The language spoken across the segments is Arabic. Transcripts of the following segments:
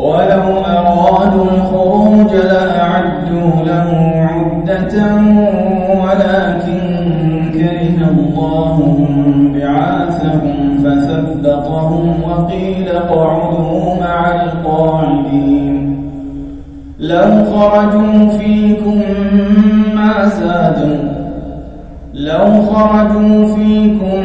ولو أرادوا الخروج لأعدوا له عدة ولكن كره الله بعاثهم فثبطهم وقيل اقعدوا مع القاعدين. لو خرجوا فيكم ما زادوا لو خرجوا فيكم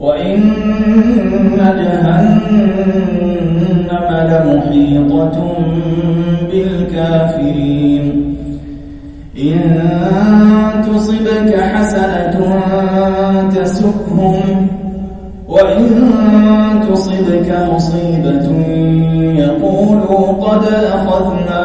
وإن جهنم لمحيطة بالكافرين. إن تصبك حسنة تسؤهم وإن تصبك مصيبة يقولوا قد أخذنا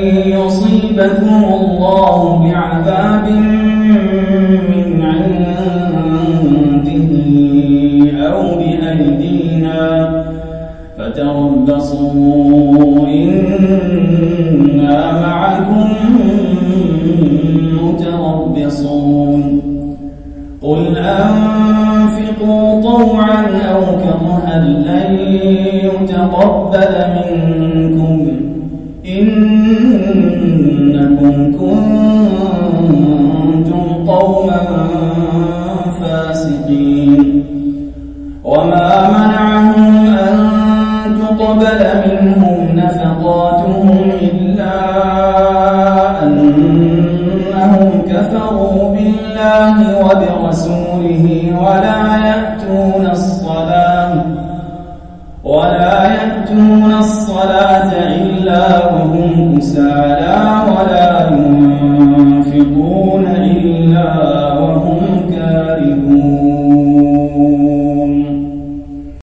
يصيبكم الله بعذاب من عنده أو بأيدينا فتربصوا إنا معكم متربصون قل أنفقوا طوعا أو كرها لن يتقبل منكم إنكم فاسقين وما منعهم أن تقبل منهم